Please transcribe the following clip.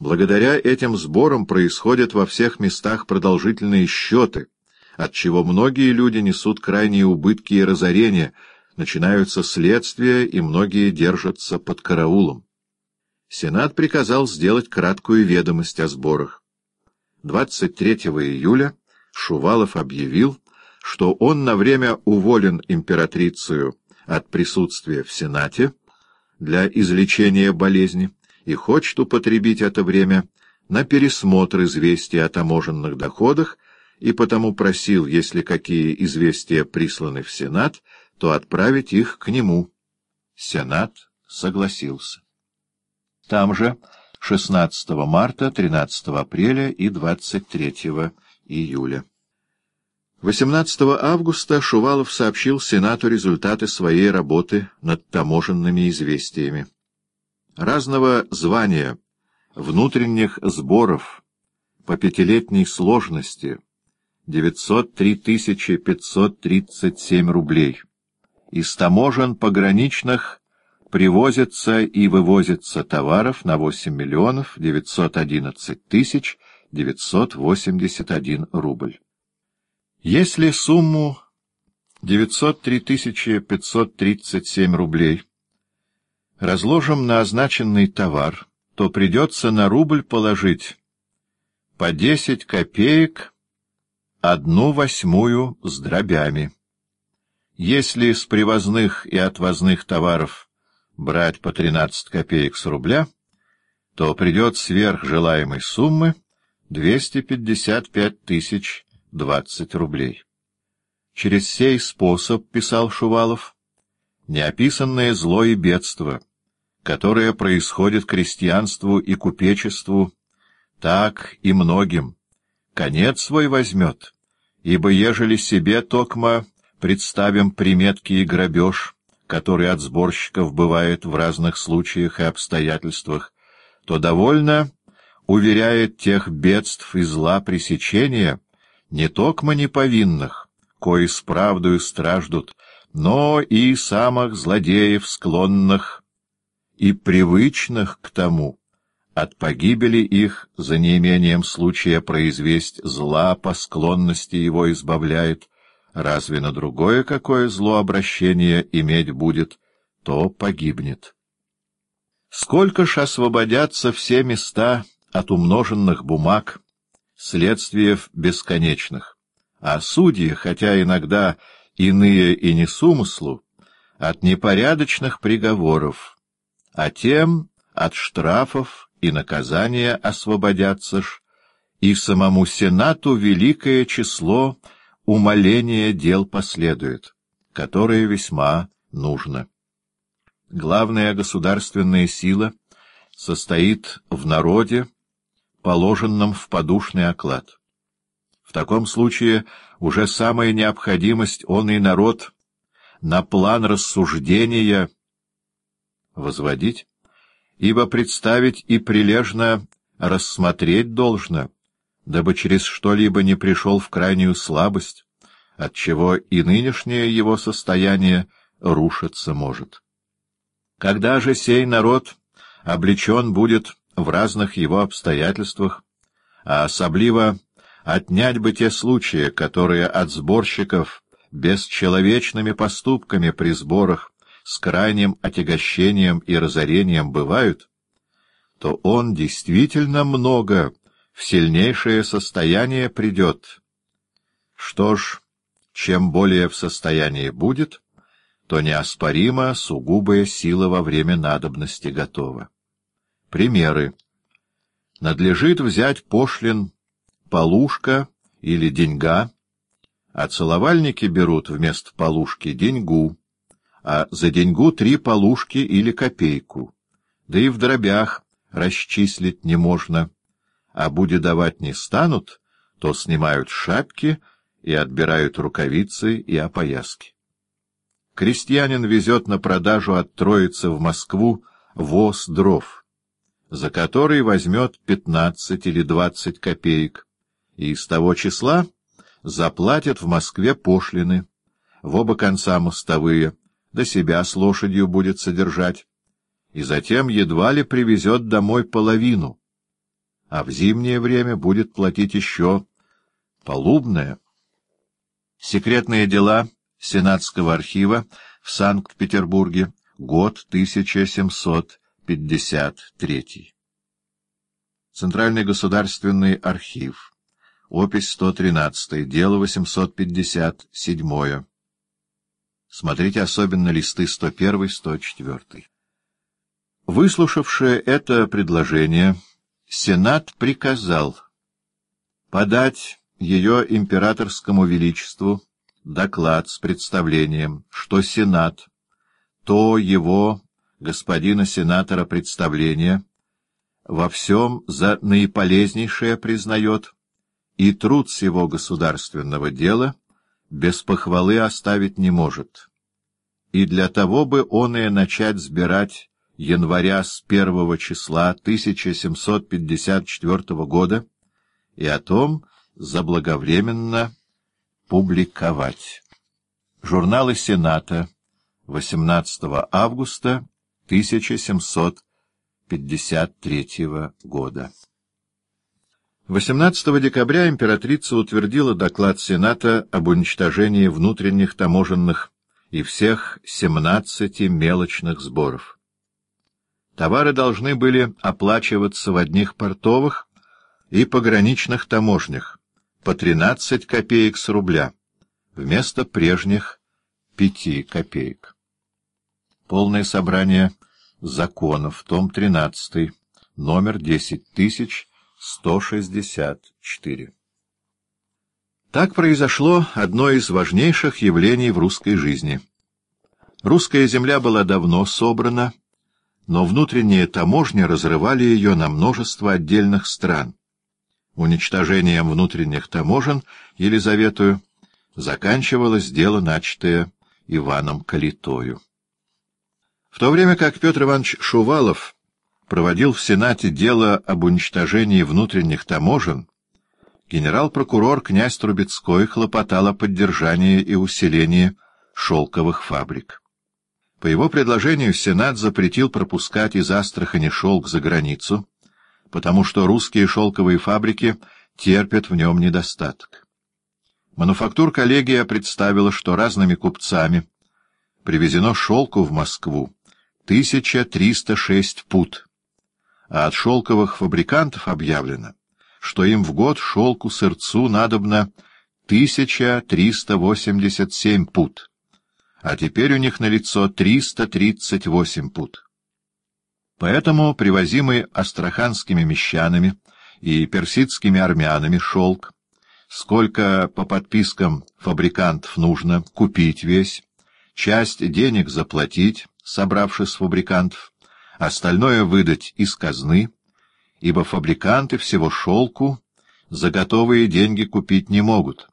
Благодаря этим сборам происходят во всех местах продолжительные счеты, отчего многие люди несут крайние убытки и разорения, начинаются следствия, и многие держатся под караулом. Сенат приказал сделать краткую ведомость о сборах. 23 июля Шувалов объявил, что он на время уволен императрицею от присутствия в Сенате для излечения болезни и хочет употребить это время на пересмотр известий о таможенных доходах и потому просил, если какие известия присланы в Сенат, то отправить их к нему. Сенат согласился. Там же 16 марта, 13 апреля и 23 июля. 18 августа Шувалов сообщил Сенату результаты своей работы над таможенными известиями. Разного звания, внутренних сборов, по пятилетней сложности 903 537 рублей. Из таможен пограничных привозится и вывозится товаров на 8 миллионов 911 тысяч 981 рубль. Если сумму 903 537 рублей разложим на означенный товар, то придется на рубль положить по 10 копеек одну восьмую с дробями. Если с привозных и отвозных товаров брать по 13 копеек с рубля, то придет сверх желаемой суммы 255 тысяч 20 рублей. Через сей способ, писал Шувалов, неописанное зло и бедство, которое происходит крестьянству и купечеству, так и многим, конец свой возьмет, ибо ежели себе, токма, представим приметки и грабеж, который от сборщиков бывает в разных случаях и обстоятельствах, то довольно уверяет тех бедств и зла пресечения, не токмо неповинных, кои с правдою страждут, но и самых злодеев, склонных и привычных к тому, от погибели их за неимением случая произвесть зла по склонности его избавляет, разве на другое какое зло обращение иметь будет, то погибнет. Сколько ж освободятся все места от умноженных бумаг, следствиев бесконечных, а судьи, хотя иногда иные и не с умыслу, от непорядочных приговоров, а тем от штрафов и наказания освободятся ж, и самому Сенату великое число умоления дел последует, которое весьма нужно. Главная государственная сила состоит в народе, положенном в подушный оклад. В таком случае уже самая необходимость он и народ на план рассуждения возводить, ибо представить и прилежно рассмотреть должно, дабы через что-либо не пришел в крайнюю слабость, отчего и нынешнее его состояние рушиться может. Когда же сей народ облечен будет в разных его обстоятельствах, а особливо отнять бы те случаи, которые от сборщиков бесчеловечными поступками при сборах с крайним отягощением и разорением бывают, то он действительно много в сильнейшее состояние придет. Что ж, чем более в состоянии будет, то неоспоримо сугубая сила во время надобности готова. Примеры. Надлежит взять пошлин полушка или деньга, а целовальники берут вместо полушки деньгу, а за деньгу три полушки или копейку, да и в дробях расчислить не можно, а будет давать не станут, то снимают шапки и отбирают рукавицы и опояски. Крестьянин везет на продажу от Троицы в Москву воз дров — за который возьмет пятнадцать или двадцать копеек, и из того числа заплатит в Москве пошлины, в оба конца мостовые, до себя с лошадью будет содержать, и затем едва ли привезет домой половину, а в зимнее время будет платить еще полубное. Секретные дела Сенатского архива в Санкт-Петербурге, год 1753. Центральный государственный архив, опись 113, дело 857. Смотрите особенно листы 101-104. Выслушавши это предложение, Сенат приказал подать ее императорскому величеству доклад с представлением, что Сенат, то его, господина сенатора, представление, во всем за наиполезнейшее признает, и труд всего государственного дела без похвалы оставить не может. И для того бы он и начать сбирать января с первого числа 1754 года и о том заблаговременно публиковать. Журналы Сената, 18 августа 1753 года. 18 декабря императрица утвердила доклад Сената об уничтожении внутренних таможенных и всех 17 мелочных сборов. Товары должны были оплачиваться в одних портовых и пограничных таможнях, по 13 копеек с рубля, вместо прежних 5 копеек. Полное собрание законов, том 13, номер 10164. Так произошло одно из важнейших явлений в русской жизни. Русская земля была давно собрана, но внутренние таможни разрывали ее на множество отдельных стран, уничтожением внутренних таможен Елизаветую заканчивалось дело, начатое Иваном Калитою. В то время как Петр Иванович Шувалов проводил в Сенате дело об уничтожении внутренних таможен, генерал-прокурор князь Трубецкой хлопотал о поддержании и усилении шелковых фабрик. По его предложению Сенат запретил пропускать из Астрахани шелк за границу, потому что русские шелковые фабрики терпят в нем недостаток. Мануфактур коллегия представила, что разными купцами привезено шелку в Москву 1306 пут, а от шелковых фабрикантов объявлено, что им в год шелку сырцу надобно 1387 пут, а теперь у них налицо 338 пут. Поэтому привозимый астраханскими мещанами и персидскими армянами шелк, сколько по подпискам фабрикантов нужно купить весь, часть денег заплатить, собравшись с фабрикантов, остальное выдать из казны, ибо фабриканты всего шелку за готовые деньги купить не могут,